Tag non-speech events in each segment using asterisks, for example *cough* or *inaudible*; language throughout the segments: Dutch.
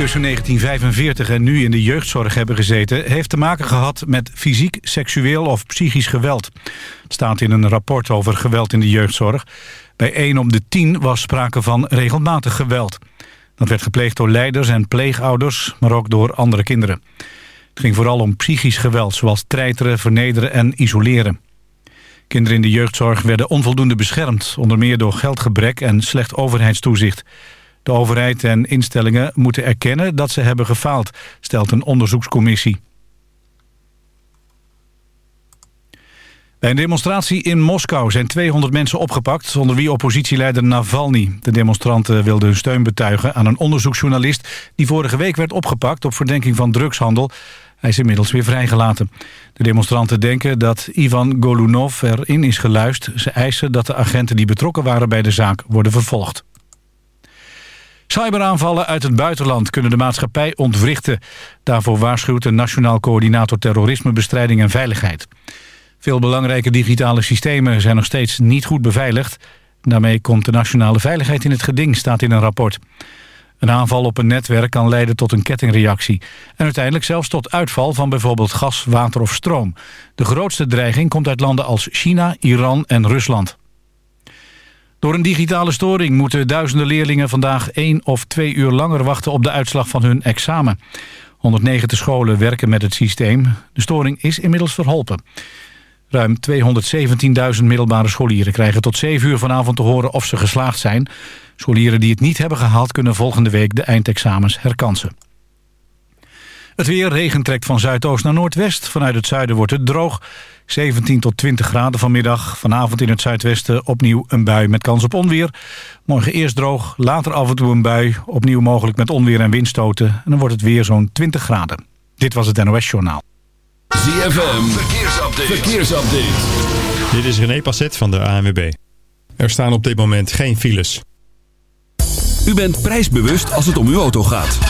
tussen 1945 en nu in de jeugdzorg hebben gezeten... heeft te maken gehad met fysiek, seksueel of psychisch geweld. Het staat in een rapport over geweld in de jeugdzorg. Bij 1 op de 10 was sprake van regelmatig geweld. Dat werd gepleegd door leiders en pleegouders, maar ook door andere kinderen. Het ging vooral om psychisch geweld, zoals treiteren, vernederen en isoleren. Kinderen in de jeugdzorg werden onvoldoende beschermd... onder meer door geldgebrek en slecht overheidstoezicht... De overheid en instellingen moeten erkennen dat ze hebben gefaald, stelt een onderzoekscommissie. Bij een demonstratie in Moskou zijn 200 mensen opgepakt... onder wie oppositieleider Navalny. De demonstranten wilden hun steun betuigen aan een onderzoeksjournalist... die vorige week werd opgepakt op verdenking van drugshandel. Hij is inmiddels weer vrijgelaten. De demonstranten denken dat Ivan Golunov erin is geluisterd. Ze eisen dat de agenten die betrokken waren bij de zaak worden vervolgd. Cyberaanvallen uit het buitenland kunnen de maatschappij ontwrichten. Daarvoor waarschuwt de Nationaal Coördinator Terrorismebestrijding en Veiligheid. Veel belangrijke digitale systemen zijn nog steeds niet goed beveiligd. Daarmee komt de nationale veiligheid in het geding, staat in een rapport. Een aanval op een netwerk kan leiden tot een kettingreactie. En uiteindelijk zelfs tot uitval van bijvoorbeeld gas, water of stroom. De grootste dreiging komt uit landen als China, Iran en Rusland. Door een digitale storing moeten duizenden leerlingen vandaag één of twee uur langer wachten op de uitslag van hun examen. 190 scholen werken met het systeem. De storing is inmiddels verholpen. Ruim 217.000 middelbare scholieren krijgen tot 7 uur vanavond te horen of ze geslaagd zijn. Scholieren die het niet hebben gehaald kunnen volgende week de eindexamens herkansen. Het weer, regen trekt van zuidoost naar noordwest. Vanuit het zuiden wordt het droog. 17 tot 20 graden vanmiddag. Vanavond in het zuidwesten opnieuw een bui met kans op onweer. Morgen eerst droog, later af en toe een bui. Opnieuw mogelijk met onweer en windstoten. En dan wordt het weer zo'n 20 graden. Dit was het NOS Journaal. ZFM, verkeersupdate. verkeersupdate. Dit is René Passet van de ANWB. Er staan op dit moment geen files. U bent prijsbewust als het om uw auto gaat.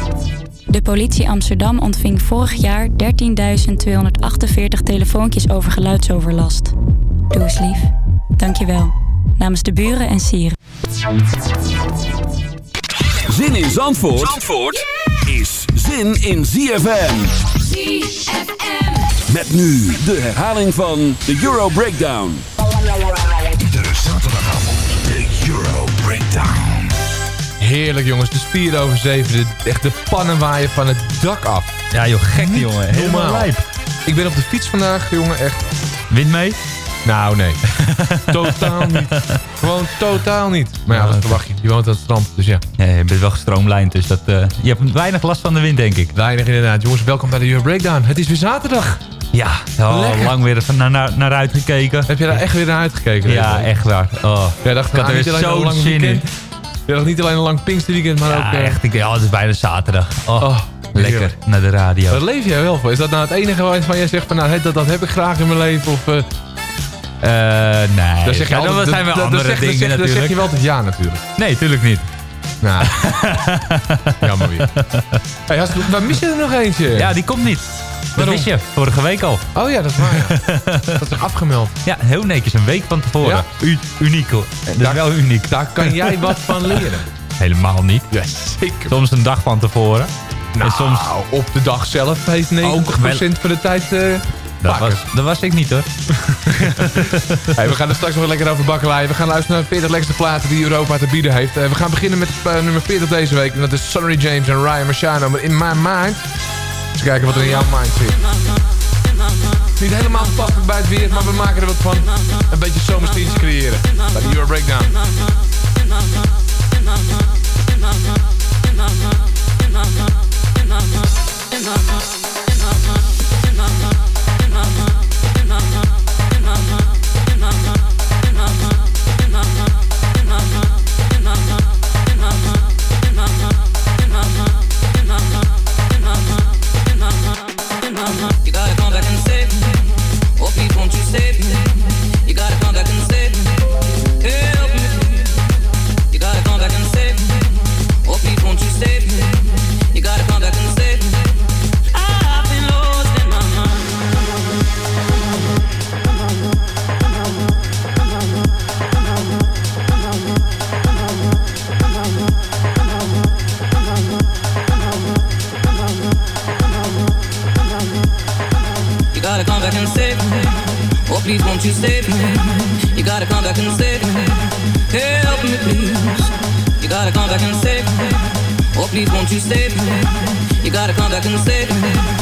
De politie Amsterdam ontving vorig jaar 13.248 telefoontjes over geluidsoverlast. Doe eens lief. Dankjewel. Namens de buren en sieren. Zin in Zandvoort, Zandvoort is zin in ZFM. ZFM. Met nu de herhaling van de Euro Breakdown. Iedere zaterdagavond de Euro Breakdown. Heerlijk jongens, de spieren over zeven. De, echt de pannen waaien van het dak af. Ja joh, gek die jongen. Helemaal lijp. Ik ben op de fiets vandaag, jongen, echt... Wind mee? Nou, nee. *laughs* totaal niet. Gewoon totaal niet. Maar ja, dat verwacht je. Je woont aan het strand, dus ja. Ja, je bent wel gestroomlijnd, dus dat, eh, je hebt weinig last van de wind, denk ik. Weinig inderdaad. Jongens, welkom bij de Euro Breakdown. Het is weer zaterdag. Ja, oh, lang weer naar, naar, naar uitgekeken. Heb je daar echt weer naar uitgekeken? Ja, echt waar. Oh. Jij dacht, Ik had nou, er weer zo'n lang zin in. Je dacht niet alleen een lang Pinksterweekend, maar ook... Ja, eh, echt. Ik denk, oh, het is bijna zaterdag. Oh, Oh, lekker. Naar de radio. Daar leef jij wel voor. Is dat nou het enige waarvan jij zegt van, nou, dat, dat heb ik graag in mijn leven? Of, eh, Eh, nee. dan zeg je Ja, altijd, dat zijn dat- andere zeg- dingen zeg- Dan natuurlijk. zeg je wel altijd ja natuurlijk. Nee, tuurlijk niet. Nou, *laughs* jammer weer. Hey, maar mis je er nog eentje? Ja, die komt niet. Dat wist je. Vorige week al. Oh ja, dat is waar. Ja. *laughs* dat is afgemeld. Ja, heel netjes. Een week van tevoren. Ja. Uniek hoor. Dat is wel uniek. Daar kan *laughs* jij wat van leren. Helemaal niet. Ja, zeker. Soms een dag van tevoren. Nou, en soms... op de dag zelf heeft 90% van de tijd... eh Dat was, dat was ik niet hoor. *laughs* Hey, we gaan er straks nog lekker over bakkeleien. We gaan luisteren naar 40 lekkerste platen die Europa te bieden heeft. Eh, we gaan beginnen met eh, nummer 40 deze week. En dat is Sonny James en Ryan Marciano. Maar in my mind. Eens kijken wat er in jouw mind zit. Niet helemaal passend bij het weer, maar we maken er wat van. Een beetje zomerstientje creëren. Bij de Euro Breakdown. You you? You gotta come back and save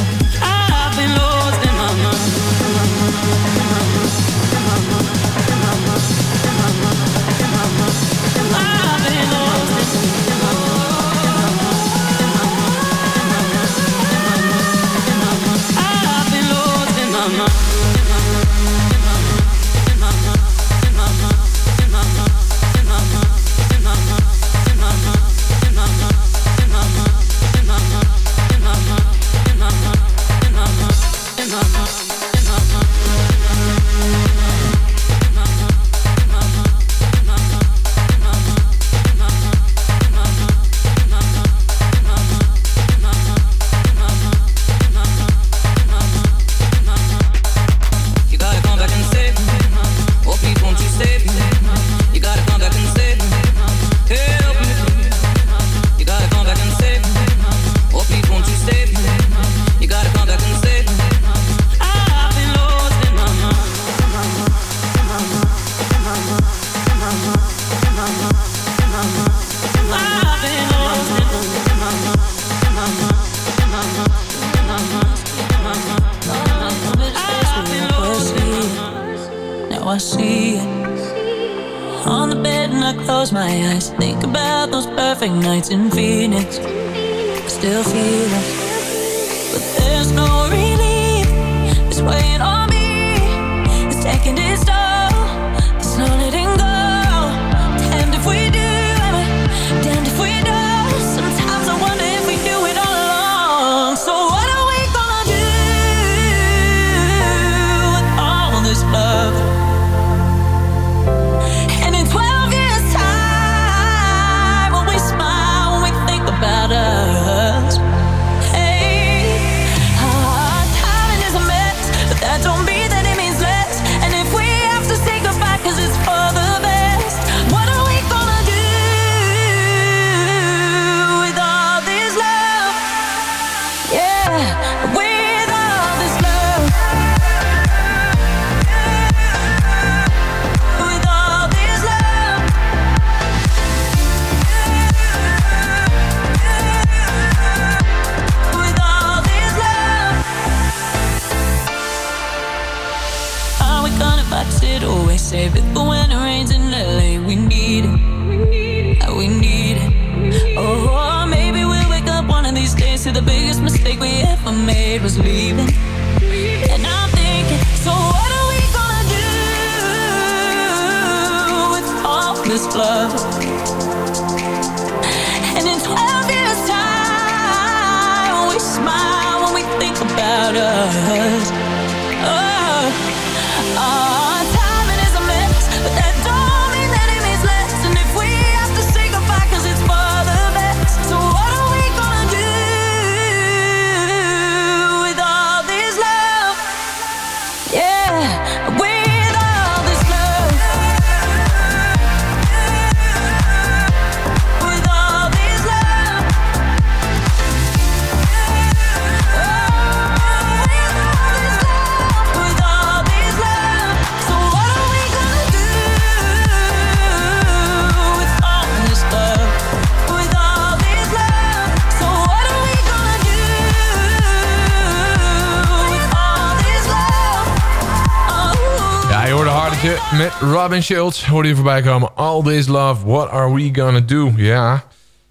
Robin Schultz. Hoorde je voorbij komen. All this love, what are we gonna do? Ja,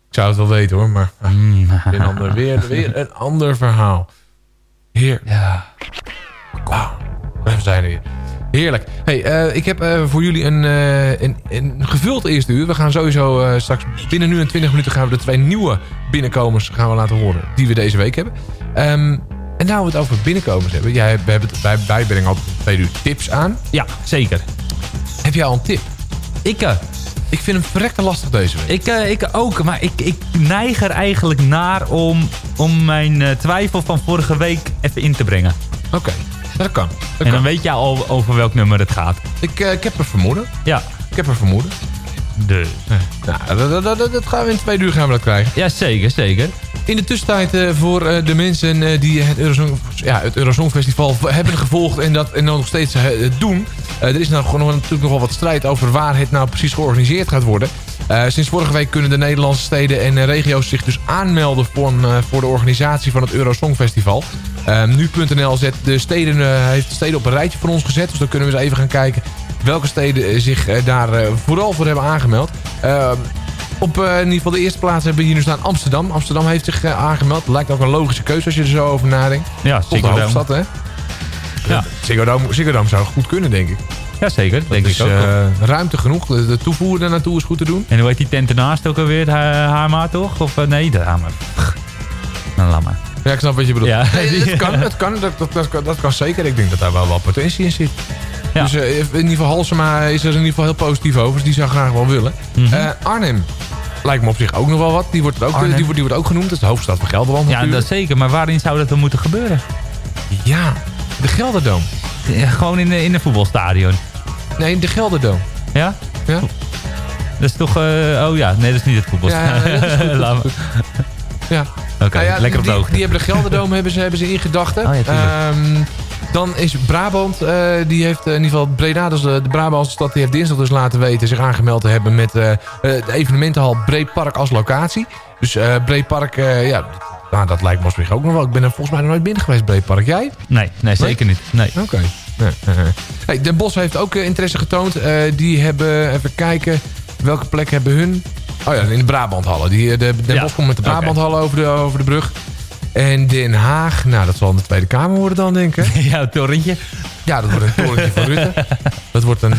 ik zou het wel weten hoor, maar weer, *laughs* *laughs* een ander, weer, weer een ander verhaal. Heer. Ja. Wauw, we zijn er weer. Heerlijk. Hey, eh, ik heb eh, voor jullie een, eh, een, een gevuld eerste uur. We gaan sowieso straks binnen nu en 20 minuten gaan we de twee nieuwe binnenkomers gaan we laten horen. Die we deze week hebben. Ehm, en nou we het over binnenkomers hebben. Jij, we hebben het bij bijbreng altijd twee uur tips aan. Ja, zeker. Jij al een tip? Ik, eh, Ik vind hem verrekte lastig deze week. ik, eh, ik ook, maar ik, ik neig er eigenlijk naar om, om mijn eh, twijfel van vorige week even in te brengen. Oké, dat kan. Dat en dan weet jij al over welk nummer het gaat. Ik, ik heb een vermoeden. Ja. Ik heb een vermoeden. Dus. Nou, dat, dat, dat, dat gaan we in twee uur gaan we dat krijgen. Ja, zeker, zeker. In de tussentijd eh, voor eh, de mensen eh, die het Eurosong, ja, het Festival hebben gevolgd en dat en dan nog steeds doen. Er is nou gewoon natuurlijk nog wel wat strijd over waar het nou precies georganiseerd gaat worden. Sinds vorige week kunnen de Nederlandse steden en regio's zich dus aanmelden voor, voor de organisatie van het Eurosong Festival. Eh, Nu.nl zet de steden, heeft de steden op een rijtje voor ons gezet. Dus dan kunnen we eens even gaan kijken welke steden zich daar vooral voor hebben aangemeld. Eh, op eh, in ieder geval de eerste plaats hebben we hier nu staan Amsterdam. Amsterdam heeft zich eh, aangemeld. Lijkt ook een logische keuze als je er zo over nadenkt. Ja, Ziggo Dome. hoofdstad, hè? Ja. Ziggo Dome, Ziggo Dome zou goed kunnen, denk ik. Ja, zeker. Denk ik ook. eh, ruimte genoeg. De, de toevoer daar naartoe is goed te doen. En hoe heet die tent ernaast ook alweer? Hama toch? Of nee, de Hama. Nou, laat maar. Ja, ik snap wat je bedoelt. Ja. Nee, *laughs* kan, het kan, dat, dat, dat, kan- dat kan zeker. Ik denk dat daar wel wat potentie in zit. Ja. Dus eh, in ieder geval Halsema is er in ieder geval heel positief over. Dus die zou graag wel willen. Mhm. Eh, Arnhem lijkt me op zich ook nog wel wat. Die wordt, ook, die, wordt, die wordt ook genoemd. Dat is de hoofdstad van Gelderland Ja, natuurlijk. dat zeker. Maar waarin zou dat dan moeten gebeuren? Ja, de Gelderdoom. Ja, gewoon in, de- in een voetbalstadion. Nee, de Gelderdoom. Ja? Ja. Dat is toch... eh, oh ja, nee, dat is niet het voetbalstadion. Ja, *laughs* Laat. Oké, Nou lekker op de die, hoogte. die hebben de Gelderdoom hebben ze, hebben ze in gedachten. Oh dan is Brabant, eh, die heeft eh, in ieder geval Breda, dus de, de Brabantse stad, die heeft dinsdag dus laten weten zich aangemeld te hebben met eh, de evenementenhal Breedpark als locatie. Dus Breedpark, ja, nou, dat lijkt me zich ook nog wel. Ik ben er volgens mij nog nooit binnen geweest, Breedpark. Jij? Nee, nee, zeker niet. Nee. Oké. Nee. Hey, Den Bosch heeft ook interesse getoond. Die hebben, even kijken, welke plek hebben hun? Oh ja, in de Brabanthallen. Die, de, Den Ja, Bosch komt met de. Brabanthallen over, de, over de brug. En Den Haag, nou dat zal in de Tweede Kamer worden dan, denk ik. *laughs* Ja, het torentje. Ja, dat wordt een torentje van Rutte. *laughs* Dat wordt, een, eh,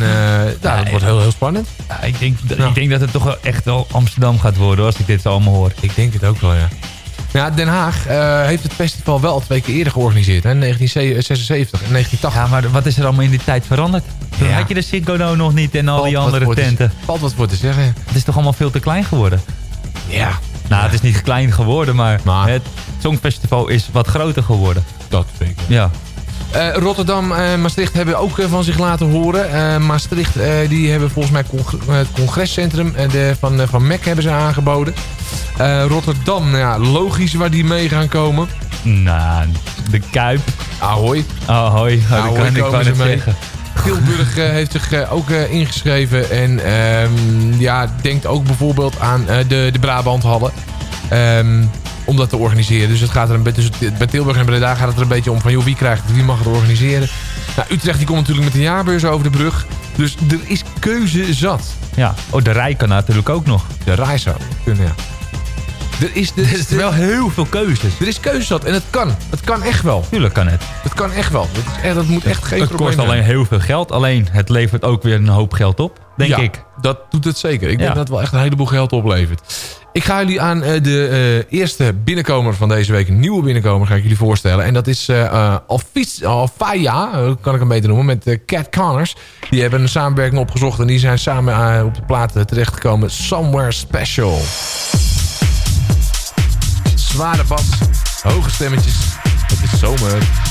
ja, dat wordt heel, heel spannend. Ja, ik, denk, ik denk dat het toch wel echt wel Amsterdam gaat worden, als ik dit zo allemaal hoor. Ik denk het ook wel, ja. Ja, Den Haag eh, heeft het festival wel al twee keer eerder georganiseerd. Hè? 1976 en 1980. Ja, maar wat is er allemaal in die tijd veranderd? Toen Ja. had je de Ziggo Dome nog niet en al Valt die andere te- tenten. Valt wat voor te zeggen. Het is toch allemaal veel te klein geworden? Ja. Nou, het is niet klein geworden, maar, Maar- het Songfestival is wat groter geworden. Dat vind ik. Ja. Eh, Rotterdam en Maastricht hebben ook eh, van zich laten horen. Eh, Maastricht eh, die hebben volgens mij congr- het congrescentrum eh, de, van, eh, van MEC hebben ze aangeboden. Eh, Rotterdam, nou ja, logisch waar die mee gaan komen. Nou, de Kuip. Ahoy. Ahoy, oh, dat Ahoy kan ik wel zeggen. Tilburg eh, heeft zich eh, ook eh, ingeschreven. En ehm, ja, denkt ook bijvoorbeeld aan de, de Brabanthallen. Ehm, om dat te organiseren. Dus het gaat er een beetje, dus bij Tilburg en Breda gaat het er een beetje om van joh, wie krijgt het, wie mag het organiseren. Nou, Utrecht die komt natuurlijk met de jaarbeurs over de brug. Dus er is keuze zat. Ja, oh, de Rij kan natuurlijk ook nog. De Rai zou kunnen, ja. Er is, er, *laughs* is, wel heel veel keuzes. Er is keuzes en het kan. Het kan echt wel. Tuurlijk kan het. Het kan echt wel. Dat, moet echt geen het zijn. Het kost alleen heel veel geld. Alleen het levert ook weer een hoop geld op, denk ja, ik. dat doet het zeker. Ik denk dat het wel echt een heleboel geld oplevert. Ik ga jullie aan eh, de eh, eerste binnenkomer van deze week, een nieuwe binnenkomer, ga ik jullie voorstellen. En dat is eh, uh, Alfaya, kan ik hem beter noemen, met Cat Connors. Die hebben een samenwerking opgezocht en die zijn samen op de platen terechtgekomen. Somewhere Special zware bas, hoge stemmetjes. Het is zomer.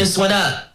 this one up.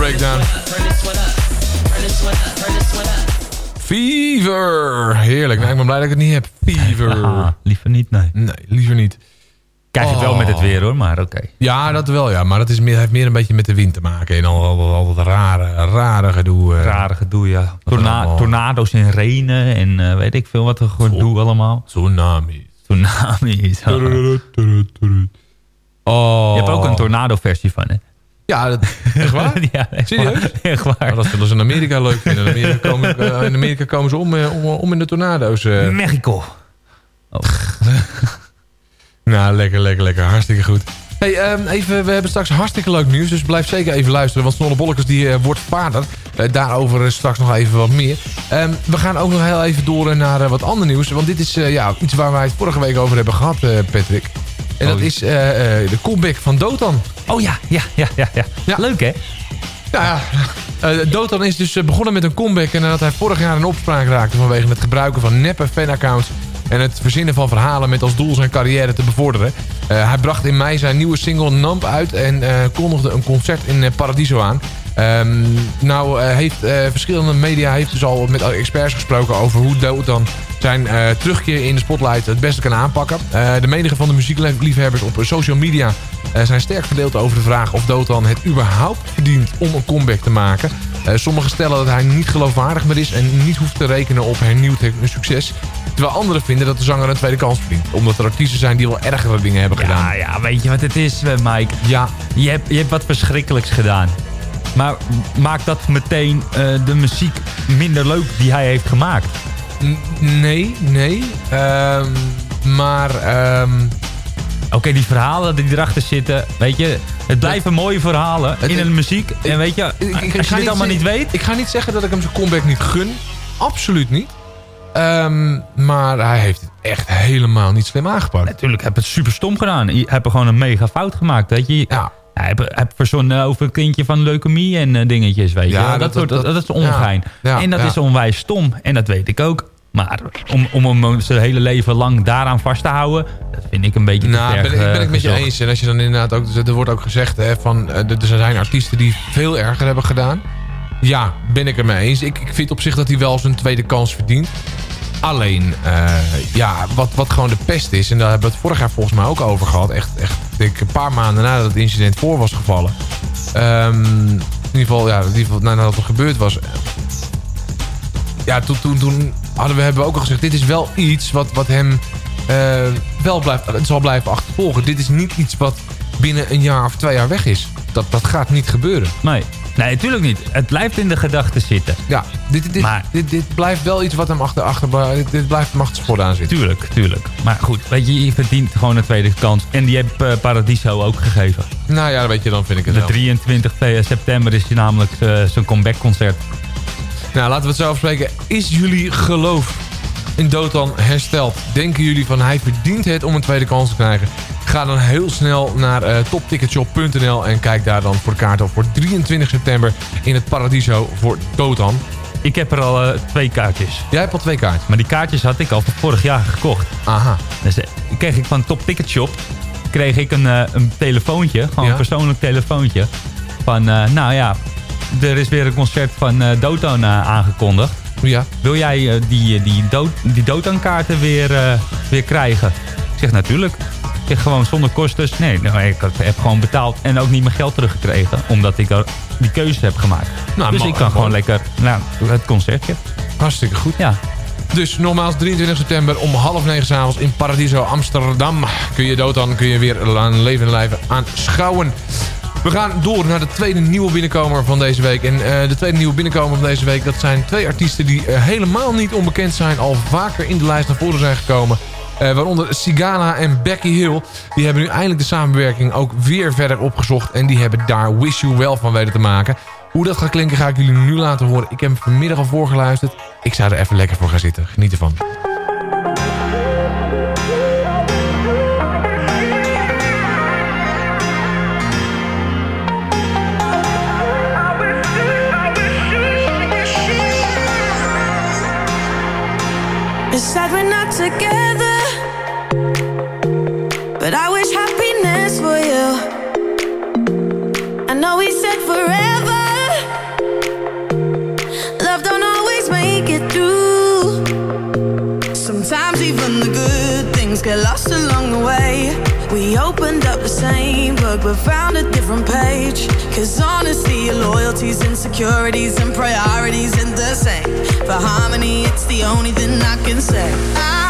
Breakdown. Fever. Heerlijk. Nou, ik ben blij dat ik het niet heb. Fever. *laughs* Ah, liever niet, nee. Nee, liever niet. Krijg je het wel Oh. met het weer hoor, maar oké. Ja, dat wel ja. Maar dat is meer, heeft meer een beetje met de wind te maken. En al, al, al dat rare, rare gedoe. eh. Rare gedoe, ja. Torna allemaal- tornado's en renen en eh, weet ik veel wat er gedoe allemaal. Tsunami. Tsunami. Oh. Je hebt ook een tornado-versie van, hè? Ja, dat, *laughs* echt waar? ja, echt Serieus? waar. Echt waar. Oh, dat zullen ze in Amerika leuk vinden. In Amerika komen, *laughs* eh, in, Amerika komen ze om, eh, om, om in de tornado's. eh. Mexico. *laughs* Nou, lekker, lekker, lekker. Hartstikke goed. Hey, ehm, even, we hebben straks hartstikke leuk nieuws. Dus blijf zeker even luisteren. Want Snolle Bollekes die, wordt vader. Daarover straks nog even wat meer. Ehm, we gaan ook nog heel even door naar wat ander nieuws. Want dit is ja, iets waar wij het vorige week over hebben gehad, eh, Patrick. En dat Oh. is eh, eh, de comeback van Dotan. Oh ja, ja, ja, ja. ja. Leuk, hè? Ja. Eh, Dotan is dus begonnen met een comeback... en nadat hij vorig jaar in opspraak raakte... vanwege het gebruiken van neppe fanaccounts... en het verzinnen van verhalen met als doel zijn carrière te bevorderen. Hij bracht in mei zijn nieuwe single Namp uit... en eh, kondigde een concert in Paradiso aan. Ehm, nou eh, heeft eh, verschillende media heeft dus al met experts gesproken... over hoe Dotan zijn eh, terugkeer in de spotlight het beste kan aanpakken. De menige van de muziekliefhebbers op social media zijn sterk verdeeld over de vraag of Dotan het überhaupt verdient om een comeback te maken. Sommigen stellen dat hij niet geloofwaardig meer is en niet hoeft te rekenen op hernieuwd succes. Terwijl anderen vinden dat de zanger een tweede kans verdient. Omdat er artiesten zijn die wel ergere dingen hebben gedaan. Ja, ja, weet je wat het is, Mike? Ja. Je hebt, je hebt wat verschrikkelijks gedaan. Maar maakt dat meteen eh, de muziek minder leuk die hij heeft gemaakt? Nee, nee. Ehm, maar... ehm, Oké, die verhalen die erachter zitten, weet je... Het blijven mooie verhalen in een muziek. En weet je, als je dit allemaal niet weet... Ik ga niet zeggen dat ik hem zijn comeback niet gun. Absoluut niet. Ehm, maar hij heeft het echt helemaal niet slim aangepakt. Natuurlijk, heb het super stom gedaan. Je hebt er gewoon een mega fout gemaakt, weet je. Ja. Hij heeft verzonnen over een kindje van leukemie en eh, dingetjes, weet je. Ja, dat, dat- soort- dat- dat, is ongein. ja, en dat is onwijs stom. En dat weet ik ook. Maar om, om hem zijn hele leven lang daaraan vast te houden... dat vind ik een beetje te Nou, ver ben, ik- ben eh, ik met je eens. En als je dan inderdaad ook... Er wordt ook gezegd hè, van... eh, Er zijn artiesten die veel erger hebben gedaan. Ja, ben ik er mee eens. Ik, ik vind op zich dat hij wel zijn tweede kans verdient. Alleen, eh, ja, wat, wat gewoon de pest is... en daar hebben we het vorig jaar volgens mij ook over gehad... echt, echt een paar maanden nadat het incident voor was gevallen... Ehm, in ieder geval, ja, in ieder geval nadat het gebeurd was... Ja, toen, toen, toen hadden we, hebben we ook al gezegd... dit is wel iets wat, wat hem eh, wel blijft, het zal blijven achtervolgen. Dit is niet iets wat binnen een jaar of twee jaar weg is. Dat, dat gaat niet gebeuren. Nee. Nee, natuurlijk niet. Het blijft in de gedachten zitten. Ja, dit, dit, Maar- dit, dit blijft wel iets wat hem achter, achter dit, dit blijft hem achter aan zitten. Tuurlijk, tuurlijk. Maar goed, weet je, je verdient gewoon een tweede kans. En die heeft eh, Paradiso ook gegeven. Nou ja, weet je, dan vind ik het De wel. 23 september is hij namelijk eh, zijn comeback-concert. Nou, laten we het zo afspreken. Is jullie geloof in Dotan hersteld? Denken jullie van hij verdient het om een tweede kans te krijgen? Ga dan heel snel naar eh, topticketshop.nl en kijk daar dan voor de kaart op voor 23 september in het Paradiso voor Dotan. Ik heb er al eh, twee kaartjes. Jij hebt al twee kaartjes? Maar die kaartjes had ik al van vorig jaar gekocht. Aha. Dus eh, kreeg ik van Top Ticket Shop kreeg ik een, een telefoontje, gewoon Ja? een persoonlijk telefoontje. Van, nou ja, er is weer een concert van Dotan aangekondigd. Ja. Wil jij die, die, Do die Dotan-kaarten weer, eh, weer krijgen? Ik zeg natuurlijk. Gewoon zonder kosten. Nee, nou, ik heb gewoon betaald en ook niet mijn geld teruggekregen. Omdat ik die keuze heb gemaakt. Nou, dus ik kan gewoon lekker nou, het concertje. Hartstikke goed. Ja. Dus nogmaals, 23 september om half negen s'avonds in Paradiso Amsterdam. Kun je Dotan, kun je weer aan leven en lijven aanschouwen. We gaan door naar de tweede nieuwe binnenkomer van deze week. En eh, de tweede nieuwe binnenkomer van deze week... dat zijn twee artiesten die eh, helemaal niet onbekend zijn... al vaker in de lijst naar voren zijn gekomen. Eh, waaronder Sigana en Becky Hill. Die hebben nu eindelijk de samenwerking ook weer verder opgezocht. En die hebben daar Wish You Well van weten te maken. Hoe dat gaat klinken ga ik jullie nu laten horen. Ik heb hem vanmiddag al voorgeluisterd. Ik zou er even lekker voor gaan zitten. Geniet ervan. We opened up the same book but found a different page. Cause honesty, your loyalties, insecurities, and priorities ain't the same. For harmony, it's the only thing I can say. I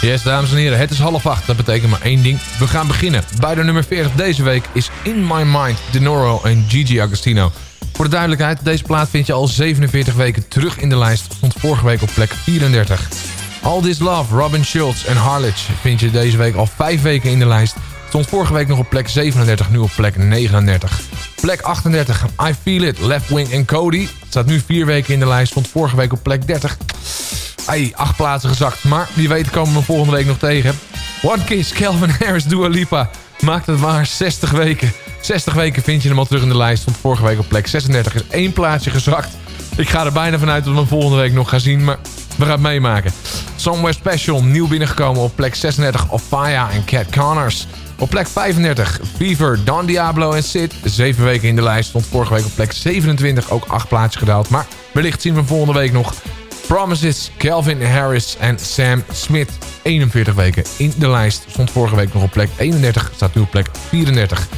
Yes, dames en heren, het is half acht. Dat betekent maar één ding. We gaan beginnen. Bij de nummer 40 deze week is In My Mind, Denoro en Gigi Agostino. Voor de duidelijkheid, deze plaat vind je al 47 weken terug in de lijst. Stond vorige week op plek 34. All This Love, Robin Schulz en Harlech vind je deze week al 5 weken in de lijst. Stond vorige week nog op plek 37, nu op plek 39. Plek 38, I Feel It, Left Wing en Cody. Staat nu 4 weken in de lijst, stond vorige week op plek 30. Ai, acht plaatsen gezakt. Maar wie weet komen we volgende week nog tegen. One Kiss, Calvin Harris, Dua Lipa. Maakt het maar 60 weken. 60 weken vind je hem al terug in de lijst. Stond vorige week op plek 36. Is één plaatsje gezakt. Ik ga er bijna vanuit dat we hem volgende week nog gaan zien. Maar we gaan het meemaken. Somewhere Special, nieuw binnengekomen op plek 36. Ofaya en Cat Connors. Op plek 35, Fever, Don Diablo en Sid. Zeven weken in de lijst. Stond vorige week op plek 27. Ook acht plaatsjes gedaald. Maar wellicht zien we hem volgende week nog. Promises, Calvin Harris en Sam Smith. 41 weken in de lijst. Stond vorige week nog op plek 31, staat nu op plek 34.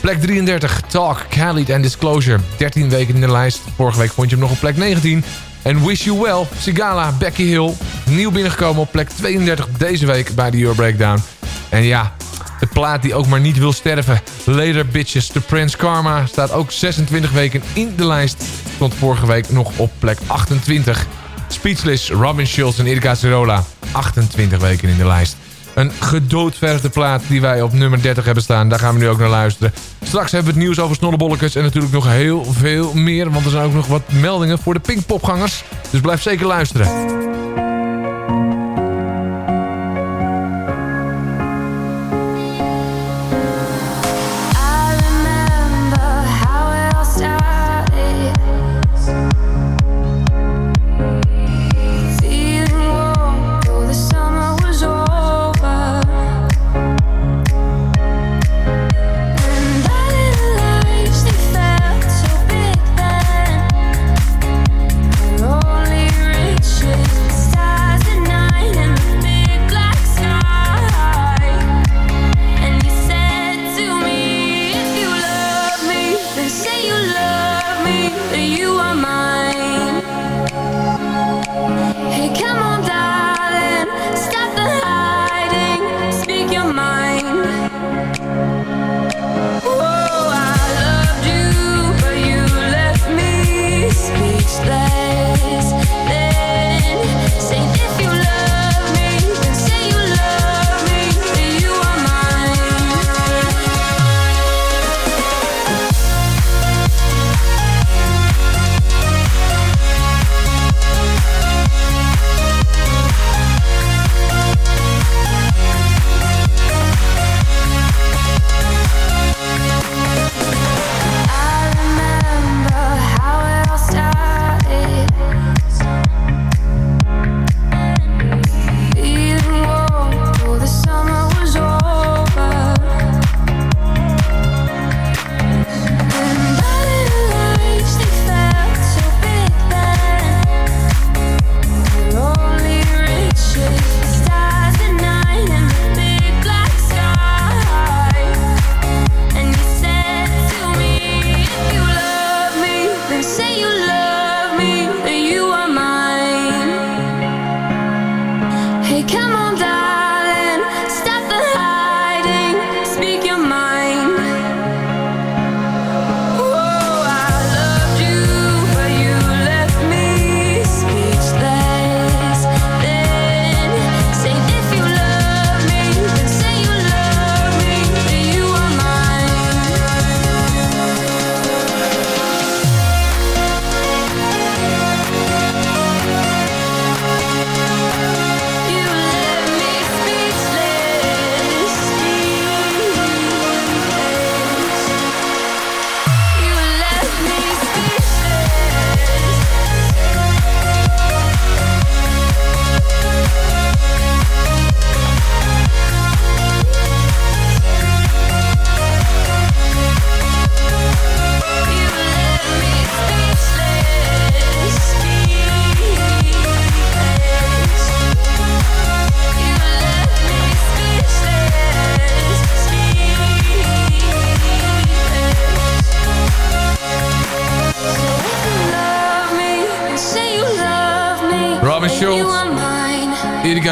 Plek 33, Talk, Khalid en Disclosure. 13 weken in de lijst. Vorige week vond je hem nog op plek 19. En Wish You Well, Sigala, Becky Hill. Nieuw binnengekomen op plek 32 deze week bij de Euro Breakdown. En ja, de plaat die ook maar niet wil sterven. Later Bitches, The Prince Karma. Staat ook 26 weken in de lijst. Stond vorige week nog op plek 28. Speechless, Robin Schulz en Erika Cirola. 28 weken in de lijst. Een gedoodverfde plaat die wij op nummer 30 hebben staan. Daar gaan we nu ook naar luisteren. Straks hebben we het nieuws over snollebollekes en natuurlijk nog heel veel meer. Want er zijn ook nog wat meldingen voor de Pinkpopgangers. Dus blijf zeker luisteren.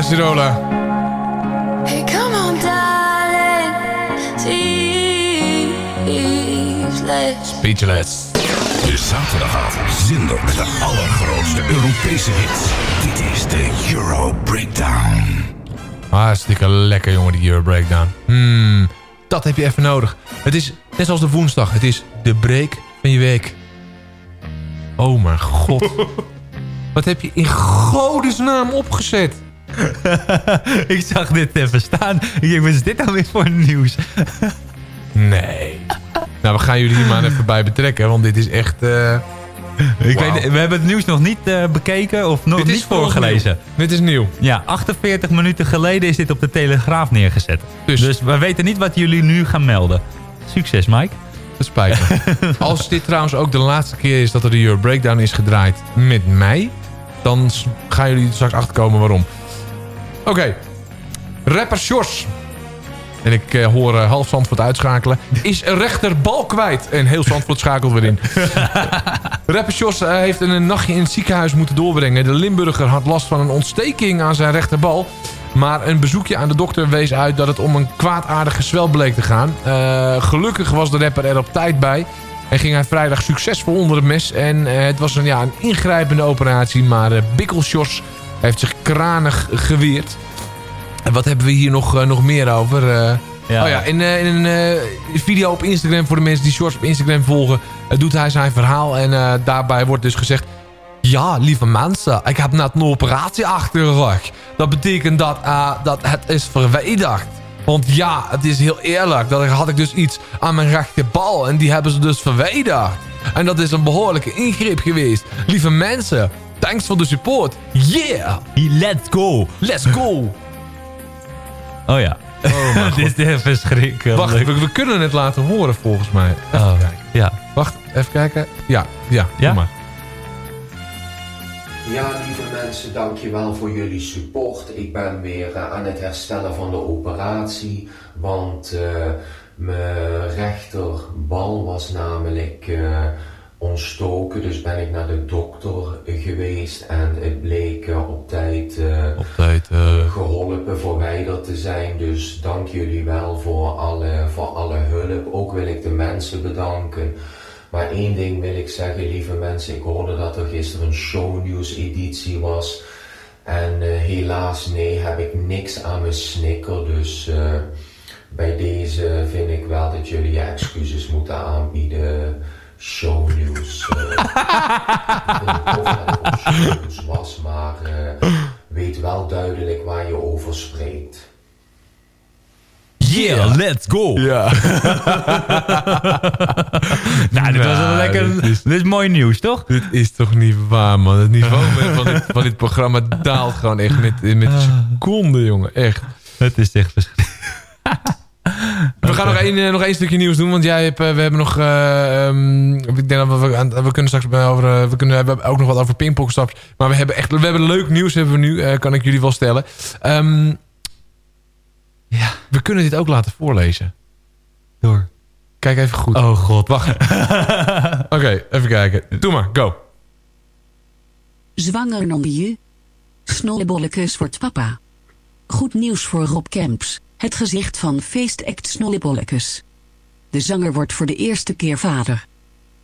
Cirola. Hey, come on, darling. Speechless. Speechless. De zaterdagavond zender met de allergrootste Europese hits. Dit is de Euro Breakdown. Hartstikke lekker, jongen, die Euro Breakdown. Hmm, dat heb je even nodig. Het is net zoals de woensdag. Het is de break van je week. Oh mijn god. *laughs* Wat heb je in godesnaam opgezet? *laughs* ik zag dit even staan. Ik denk, wat is dit nou weer voor nieuws? *laughs* Nee. Nou, we gaan jullie hier maar even bij betrekken, want dit is echt... eh, Ik weet, we hebben het nieuws nog niet eh, bekeken of nog niet voorgelezen. nieuw. Dit is nieuw. Ja, 48 minuten geleden is dit op de Telegraaf neergezet. Dus, we weten niet wat jullie nu gaan melden. Succes, Mike. Dat spijt me. *laughs* Als dit trouwens ook de laatste keer is dat er de Euro Breakdown is gedraaid met mij... Dan gaan jullie straks achterkomen waarom. Oké. Rapper Sjors. En ik eh, hoor eh, half Zandvoort uitschakelen. Is een rechterbal kwijt. En heel Zandvoort schakelt weer in. *laughs* Rapper Sjors eh, heeft een nachtje in het ziekenhuis moeten doorbrengen. De Limburger had last van een ontsteking aan zijn rechterbal. Maar een bezoekje aan de dokter wees uit dat het om een kwaadaardige zwel bleek te gaan. Gelukkig was de rapper er op tijd bij. En ging hij vrijdag succesvol onder het mes. En het was een, ja, een ingrijpende operatie. Maar Bikkel Sjors heeft zich kranig geweerd. En wat hebben we hier nog, eh, nog meer over? Eh, Ja. Oh ja, in, eh, in een video op Instagram voor de mensen die Shorts op Instagram volgen... doet hij zijn verhaal en daarbij wordt dus gezegd... Ja, lieve mensen, ik heb net een operatie achter de rug. Dat betekent dat, dat het is verwijderd. Want ja, het is heel eerlijk. Dat had ik dus iets aan mijn rechterbal en die hebben ze dus verwijderd. En dat is een behoorlijke ingreep geweest. Lieve mensen, thanks voor de support. Yeah! Let's go! Let's go! Oh ja. Oh *laughs* Dit is echt verschrikkelijk. Wacht, we, we kunnen het laten horen volgens mij. Even Oh, kijken. ja. Wacht, even kijken. Ja, ja, Ja? maar. Ja, lieve mensen, dankjewel voor jullie support. Ik ben weer eh, aan het herstellen van de operatie, want eh, mijn rechterbal was namelijk eh, ontstoken. Dus ben ik naar de dokter geweest en het bleek eh, op tijd, eh, Op tijd. eh, geholpen, verwijderd te zijn. Dus dank jullie wel voor alle, voor alle hulp. Ook wil ik de mensen bedanken. Maar één ding wil ik zeggen, lieve mensen. Ik hoorde dat er gisteren een shownieuws editie was. En helaas, nee, heb ik niks aan mijn snikker. Dus bij deze vind ik wel dat jullie je excuses moeten aanbieden. Shownieuws. eh. dat het ook shownieuws was, maar eh, weet wel duidelijk waar je over spreekt. Yeah, let's go! Ja. *laughs* nou, dit was een lekker... dit Dit is- mooi nieuws, toch? Dit is toch niet waar, man. Het niveau *laughs* van dit, van dit programma daalt gewoon echt met, met een seconde, jongen. Echt. Het is echt verschrikkelijk. *laughs* Gaan nog één, eh, nog één stukje nieuws doen, want jij hebt, eh, we hebben nog, eh, ehm, ik denk dat we, we, kunnen straks bij over, we kunnen we hebben ook nog wat over pingpong straks, maar we hebben echt, we hebben leuk nieuws hebben we nu, eh, kan ik jullie wel stellen. Ehm, ja, we kunnen dit ook laten voorlezen. Door. Kijk even goed. Oh god. Wacht. *laughs* Oké, even kijken. Doe maar, go. Zwanger non-je. Snollebollekes wordt papa. Goed nieuws voor Rob Kemps, het gezicht van feestact Snollebollekes. De zanger wordt voor de eerste keer vader.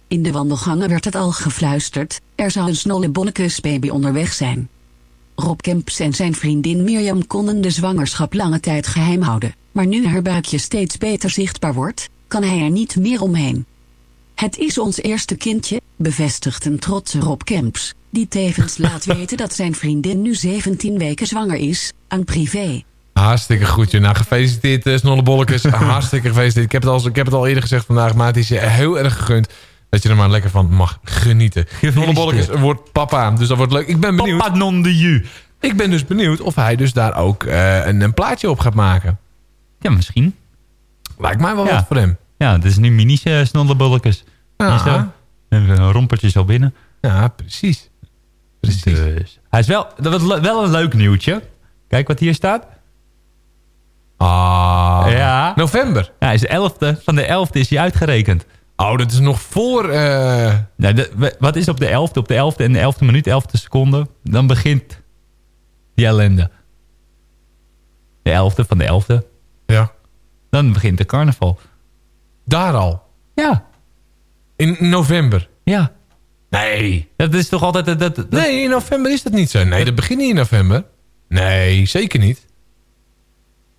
In de wandelgangen werd het al gefluisterd, er zou een Snollebollekes baby onderweg zijn. Rob Kemps en zijn vriendin Mirjam konden de zwangerschap lange tijd geheim houden, maar nu haar buikje steeds beter zichtbaar wordt, kan hij er niet meer omheen. Het is ons eerste kindje, bevestigt een trotse Rob Kemps, die tevens laat *laughs* weten dat zijn vriendin nu 17 weken zwanger is, aan privé. Hartstikke goed. Nou, gefeliciteerd, uh, Snollebollekes. *laughs* Hartstikke gefeliciteerd. Ik heb, het al, ik heb het al eerder gezegd vandaag, maar het is je heel erg gegund dat je er maar lekker van mag genieten. Snollebollekes wordt papa, dus dat wordt leuk. Ik ben benieuwd. Papa non de ju. Ik ben dus benieuwd of hij dus daar ook eh, een, een plaatje op gaat maken. Ja, misschien. Lijkt mij wel Ja. wat voor hem. Ja, het is nu mini uh, snollebolletjes. Ja. Zo. En een rompertje zo binnen. Ja, precies. Precies. Dus. Hij is wel, dat was wel een leuk nieuwtje. Kijk wat hier staat. Ah. Ja. November. Ja, hij is de 11e. Van de 11e is hij uitgerekend. Oh, dat is nog voor... eh, Nou, de- wat is op de 11e? Op de 11e en de 11e minuut, 11e seconde. Dan begint die ellende. De 11e van de 11e. Ja. Dan begint de carnaval. Daar al? Ja. In november? Ja. Nee. Dat is toch altijd... Dat, dat, dat- Nee, in november is dat niet zo. Nee, dat begint niet in november. Nee, zeker niet.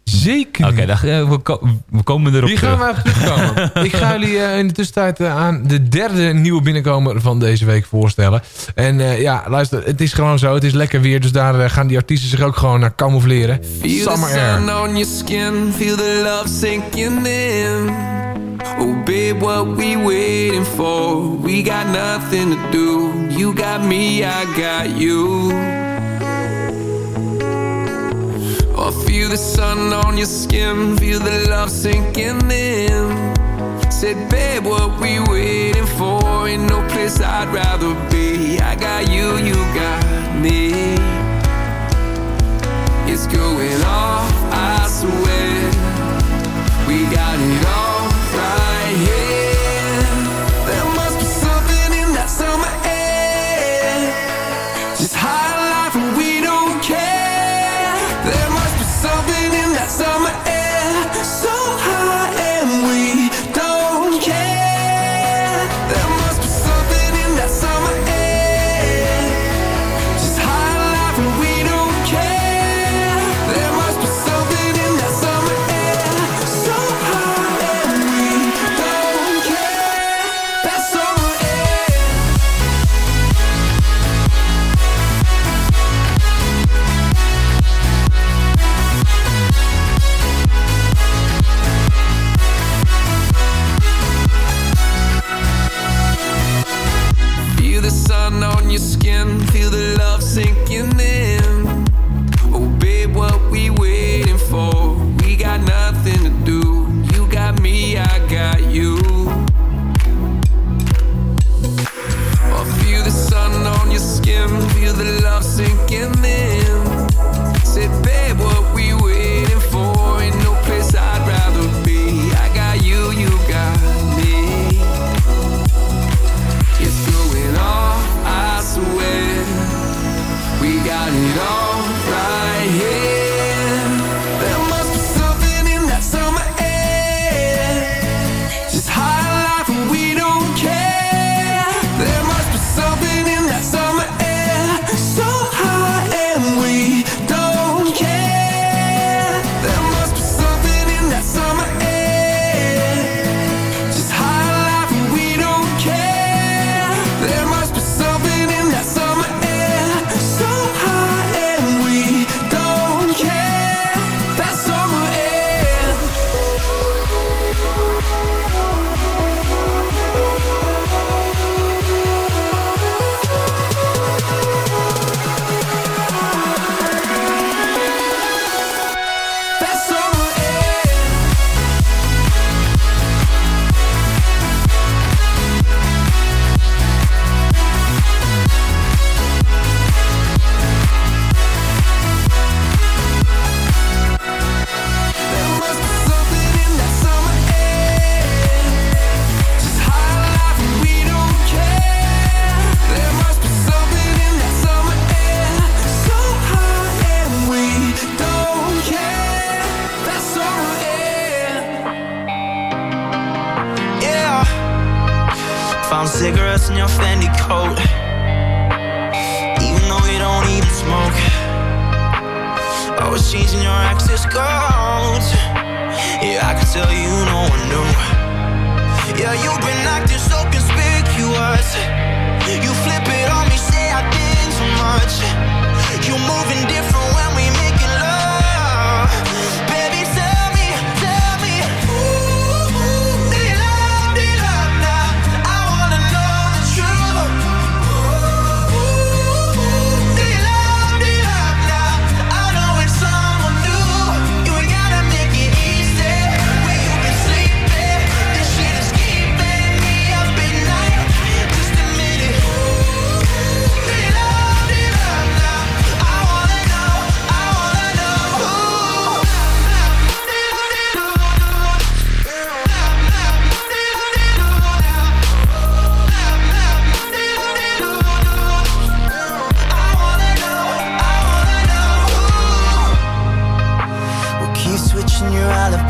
Zeker Oké, eh, we, ko- we komen erop Hier gaan terug. we even terugkomen. *laughs* Ik ga jullie eh, in de tussentijd eh, aan de derde nieuwe binnenkomer van deze week voorstellen. En eh, ja, luister, het is gewoon zo. Het is lekker weer, dus daar gaan die artiesten zich ook gewoon naar camoufleren. Feel Summer the sun Air. on your skin, feel the love sinking in. Oh, babe, what we waiting for? We got nothing to do. You got me, I got you. Oh, feel the sun on your skin, feel the love sinking in. Said, babe, what we waiting for? Ain't no place I'd rather be. I got you, you got me. It's going off, I swear.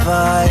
Your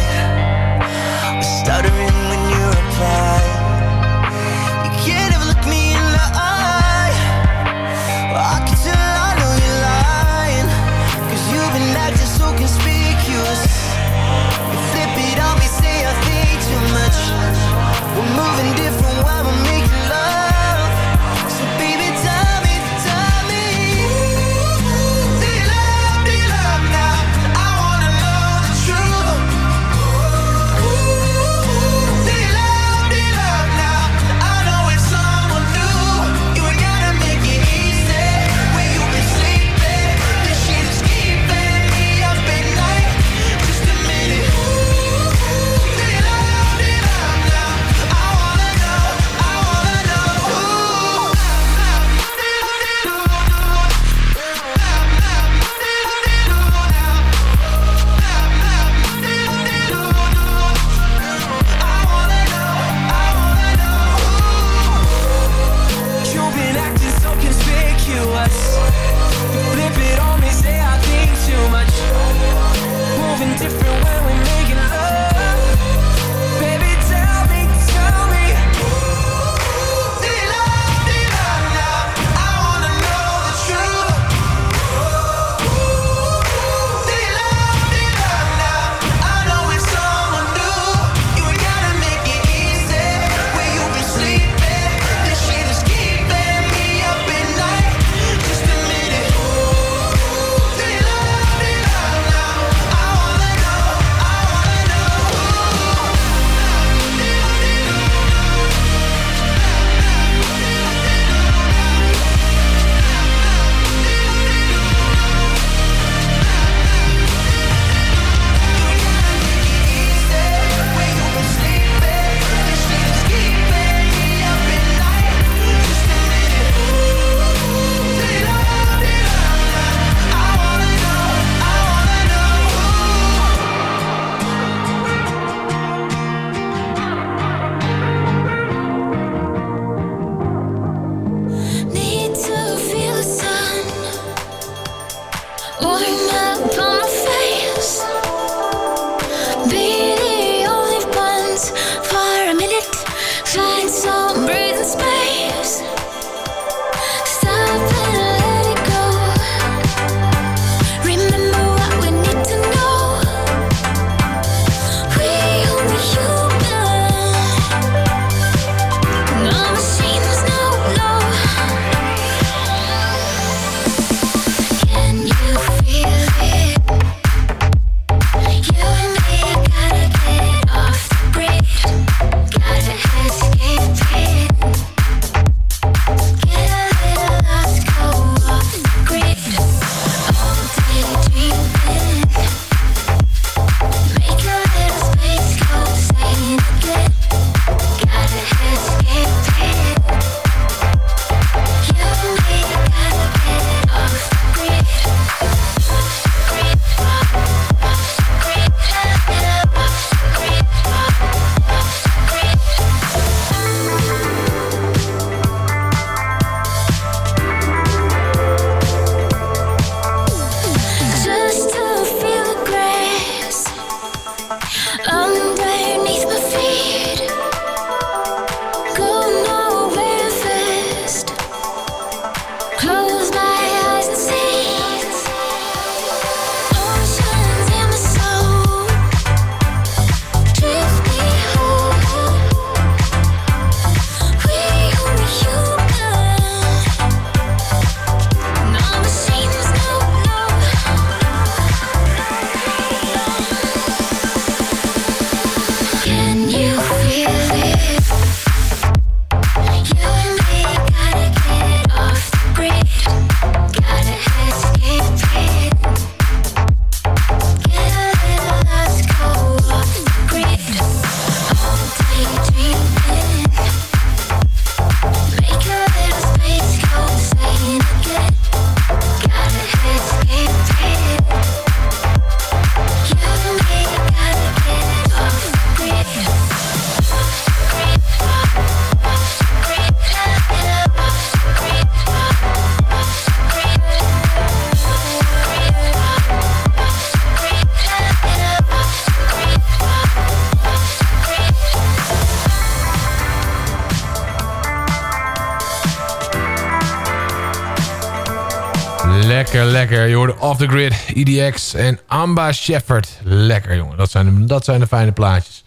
Off The Grid, EDX en Amba Shepherd. Lekker, jongen. Dat zijn de, dat zijn de fijne plaatjes.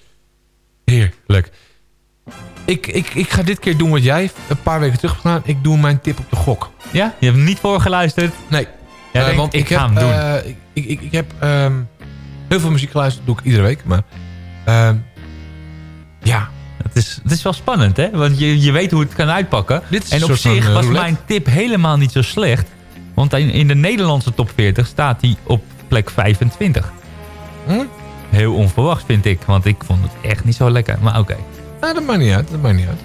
Heerlijk. Ik, ik, ik ga dit keer doen wat jij een paar weken terug hebt gedaan. Ik doe mijn tip op de gok. Ja? Je hebt hem niet voorgeluisterd? Nee. Ja, Eh, want ik, ik, ga hem doen. eh, ik, ik, ik, heb ehm, heel veel muziek geluisterd. Dat doe ik iedere week. Maar ehm, ja, Het is, het is wel spannend, hè? Want je, je weet hoe het kan uitpakken. Dit is en op zich eh, was roulette. mijn tip helemaal niet zo slecht. Want in, in de Nederlandse top 40 staat hij op plek 25. Hm? Heel onverwacht, vind ik. Want ik vond het echt niet zo lekker. Maar oké. Nou, dat maakt niet uit. Dat maakt niet uit.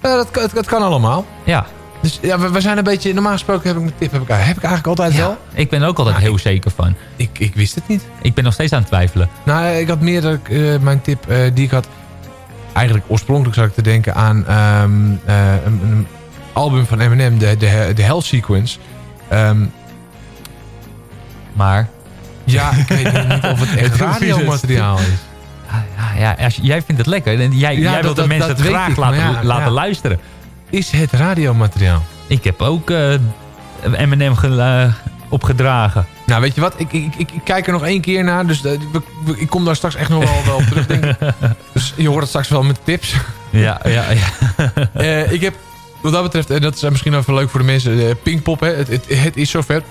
Eh, dat, kan- het, het kan allemaal. Ja. Dus ja, we, we zijn een beetje... Normaal gesproken heb ik mijn tip heb ik, heb ik eigenlijk altijd Ja, wel. ik ben er ook altijd Nou, heel zeker van. Ik, ik wist het niet. Ik ben nog steeds aan het twijfelen. Nou, ik had meer dat ik, eh, mijn tip eh, die ik had... Eigenlijk oorspronkelijk zat ik te denken aan ehm, eh, een, een album van Eminem, de, de, de Hell Sequence. Ehm, Maar... ja, ik weet niet of het echt *laughs* radiomateriaal is. Ja, ja, als, jij vindt het lekker. En jij, Ja, jij dat- wilt de dat- mensen dat het graag ik, laten, ja, laten luisteren. Is het radiomateriaal? Ik heb ook ge- eh, opgedragen. Nou, weet je wat? Ik, ik, ik, ik kijk er nog één keer naar. Dus eh, ik kom daar straks echt nog wel, wel op terug, denk ik. *laughs* Dus je hoort het straks wel met tips. Ja, ja, ja. Ik heb, wat dat betreft, en dat is misschien even leuk voor de mensen, eh, Pinkpop, het, het, het is zover.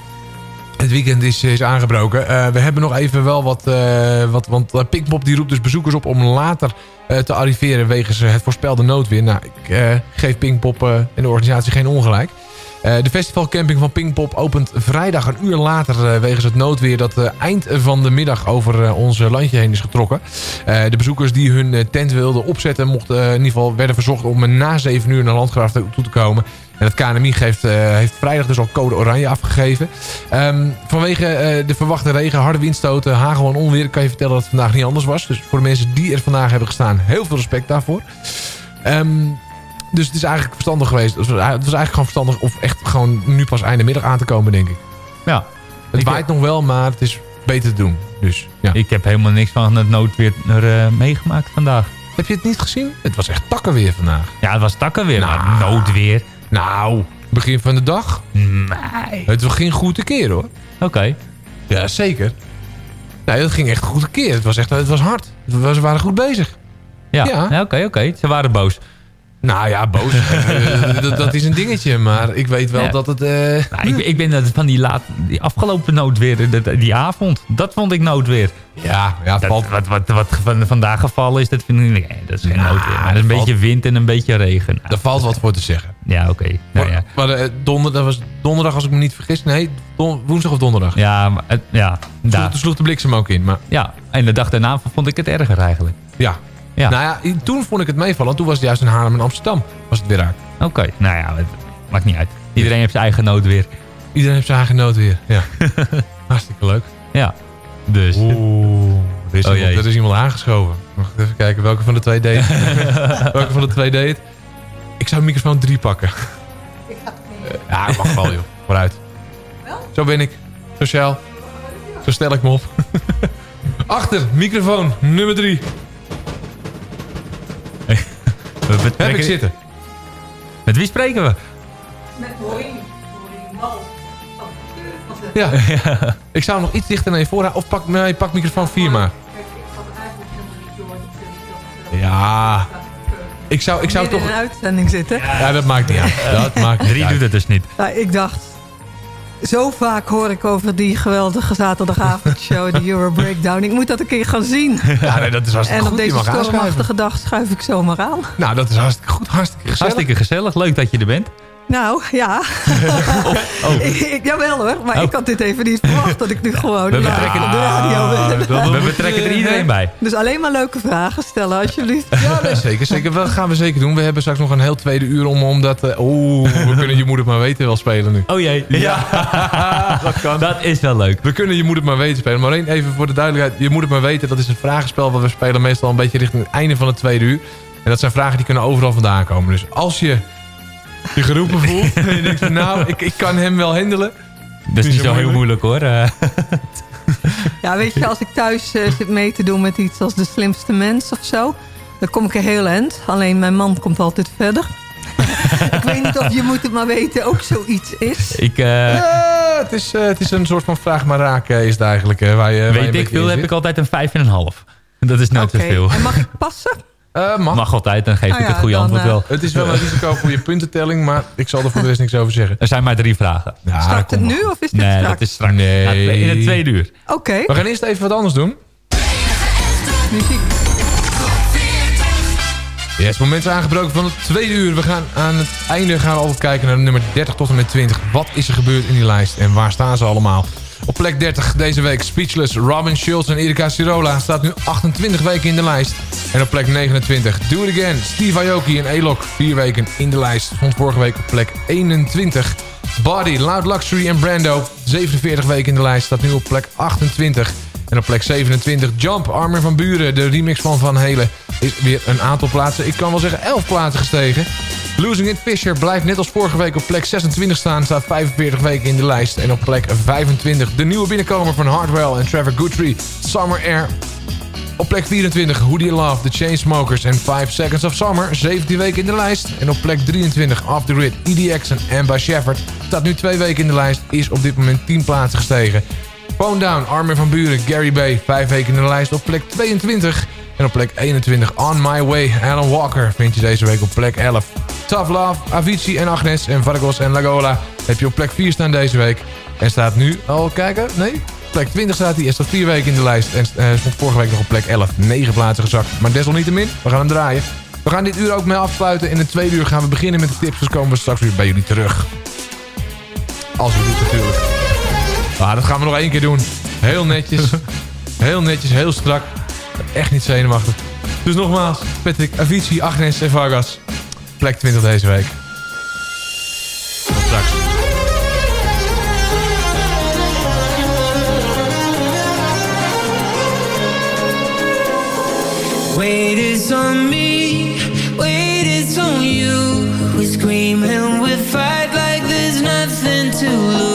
Het weekend is, is aangebroken. Eh, we hebben nog even wel wat, eh, wat want eh, Pinkpop die roept dus bezoekers op om later eh, te arriveren wegens eh, het voorspelde noodweer. Nou, ik eh, geef Pinkpop eh, en de organisatie geen ongelijk. Eh, de festivalcamping van Pinkpop opent vrijdag een uur later eh, wegens het noodweer dat eh, eind van de middag over ons landje heen is getrokken. De bezoekers die hun tent wilden opzetten mochten in ieder geval werden verzocht om na 7 uur naar Landgraaf toe te komen. En het KNMI geeft, heeft vrijdag dus al code oranje afgegeven. Ehm, vanwege de verwachte regen, harde windstoten, hagel en onweer kan je vertellen dat het vandaag niet anders was. Dus voor de mensen die er vandaag hebben gestaan, heel veel respect daarvoor. Ehm, dus het is eigenlijk verstandig geweest. Het was, het eigenlijk gewoon verstandig om echt gewoon nu pas einde middag aan te komen, denk ik. Ja. Het Ik- waait nog wel, maar het is beter te doen. Dus ja. Ik heb helemaal niks van het noodweer eh, meegemaakt vandaag. Heb je het niet gezien? Het was echt takkenweer vandaag. Ja, het was takkenweer, maar noodweer. Nou, begin van de dag. Nee. Het ging goed te keer hoor. Oké. Ja, zeker. Nee, dat ging echt goed te keer. Het was echt het was hard. Het Ze waren goed bezig. Ja, Ja. ja, oké, oké. Ze waren boos. Nou ja, boos. *laughs* Eh, dat, dat is een dingetje, maar ik weet wel Ja. dat het... eh, Nou, ik, ik ben dat van die, laat, die afgelopen noodweer, die, die avond, dat vond ik noodweer. Ja, ja dat, valt- wat, wat, wat van, vandaag gevallen is, dat vind ik nee, dat is geen Nou, noodweer. Maar dat is een dat beetje valt- wind en een beetje regen. Nou, Daar valt wat voor te zeggen. ja, oké. Nou, ja. Maar eh, donder, dat was donderdag, als ik me niet vergis. Nee, don- woensdag of donderdag. Ja, maar ja, daar. Sloeg, sloeg de bliksem ook in. Maar ja, en de dag daarna vond ik het erger eigenlijk. ja. Ja. Nou ja, toen vond ik het meevallen. Toen was het juist in Haarlem en Amsterdam. Was het weer raar. Oké, nou ja, het maakt niet uit. Iedereen heeft zijn eigen noodweer. Iedereen heeft zijn eigen nood weer. Ja. *laughs* Hartstikke leuk. Ja, dus. Oeh, er is, Oh, iemand, jee. er is iemand aangeschoven. Mag ik even kijken welke van de twee deed? *laughs* welke van de twee deed? Ik zou microfoon 3 pakken. Eh, Ja, mag wel joh. Vooruit. Zo ben ik. Sociaal. Zo stel ik me op. *laughs* Achter, microfoon nummer 3. We Heb betrekken- ik zitten. Met wie spreken we? *laughs* Ja. Ik zou nog iets dichter naar je voorhouden. Of pak, nee, pak microfoon 4 maar. Ja. Ik zou, ik zou toch... in een uitzending zitten. Ja, dat maakt niet uit. *laughs* Dat maakt niet Drie uit. doet het dus niet. Nou, ik dacht, zo vaak hoor ik over die geweldige zaterdagavondshow, de Euro Breakdown. Ik moet dat een keer gaan zien. Ja, nee, dat is hartstikke En op goed. Je deze mag aanschuiven. stormachtige dag schuif ik zomaar aan. Nou, dat is hartstikke goed. Hartstikke gezellig. Hartstikke gezellig. Leuk dat je er bent. Nou, ja. *laughs* ik, ik- jawel hoor, maar Oh. ik had dit even niet verwacht dat ik nu gewoon We betrekken- de radio ben. *laughs* We betrekken er iedereen bij. Dus alleen maar leuke vragen stellen, alsjeblieft. *laughs* Ja, nee, zeker, zeker. Dat gaan we zeker doen. We hebben straks nog een heel tweede uur om, om dat... eh, Oeh, we kunnen Je Moet Het Maar Weten wel spelen nu. Oh jee. Ja, dat kan. Dat is wel leuk. We kunnen Je Moet Het Maar Weten spelen. Maar alleen even voor de duidelijkheid. Je Moet Het Maar Weten, dat is een vragenspel... wat we spelen meestal een beetje richting het einde van het tweede uur. En dat zijn vragen die kunnen overal vandaan komen. Dus als je je geroepen voelt... *laughs* en je denkt van nou, ik, ik kan hem wel handelen... Dat is niet zo heel moeilijk hoor. Eh, Ja, weet je, als ik thuis eh, zit mee te doen met iets als de slimste mens of zo... dan kom ik er heel eind. Alleen mijn man komt altijd verder. *laughs* ik weet niet of je moet het maar weten ook zoiets is. ik, eh, Ja, het, is, eh, het is een soort van vraag maar raak is het eigenlijk. waar je, waar je een weet ik veel, heb ik altijd een vijf en een half. Dat is Oké, te veel. en mag ik passen? Eh, mag. Mag altijd, dan geef Nou ik ja, het goede dan, antwoord eh, wel. Het is wel een risico voor je puntentelling, maar ik zal er voor de rest niks over zeggen. Er zijn maar drie vragen. Ja, Start het nu of is dit Nee, straks? dat is straks. Nee. In het tweede uur. Oké, We gaan eerst even wat anders doen. muziek. Yes, moment is aangebroken van het tweede uur. We gaan aan het einde gaan we altijd kijken naar de nummer 30 tot en met 20. Wat is er gebeurd in die lijst en waar staan ze allemaal? Op plek 30 deze week Speechless, Robin Schulz en Erika Sirola staat nu 28 weken in de lijst. En op plek 29 Do It Again, Steve Aoki en Elok, 4 weken in de lijst. Stond vorige week op plek 21. Body, Loud Luxury en Brando, 47 weken in de lijst, staat nu op plek 28. En op plek 27 Jump, Armin van Buren, de remix van Van Helen, is weer een aantal plaatsen. Ik kan wel zeggen 11 plaatsen gestegen. Losing It Fisher blijft net als vorige week op plek 26 staan. Staat 45 weken in de lijst. En op plek 25 de nieuwe binnenkomer van Hardwell en Trevor Guthrie. Summer Air. Op plek 24 Who Do You Love, The Chainsmokers en 5 Seconds of Summer. 17 weken in de lijst. En op plek 23 Off The Grid, EDX en Amber Shepherd. Staat nu 2 weken in de lijst. Is op dit moment 10 plaatsen gestegen. Phone Down, Armin van Buren, Gary Bay. 5 weken in de lijst op plek 22. En op plek 21 On My Way, Alan Walker. Vind je deze week op plek 11. Tough Love, Avicii en Agnes en Vargos en Lagola. Heb je op plek 4 staan deze week. En staat nu, al kijken, nee, plek 20 staat hij. Er staat 4 weken in de lijst. En eh, stond vorige week nog op plek 11. 9 plaatsen gezakt. Maar desalniettemin, we gaan hem draaien. We gaan dit uur ook mee afsluiten. In het tweede uur gaan we beginnen met de tips. Dus komen we straks weer bij jullie terug. Als u doet natuurlijk. Maar dat gaan we nog één keer doen. Heel netjes. *laughs* Heel netjes, heel strak. Echt niet zenuwachtig. Dus nogmaals, Patrick, Avicii, Agnes en Vargas. Plek 20 deze week. Tot straks. Wait, it's on me. Wait, it's on you. We scream and we fight like there's nothing to lose.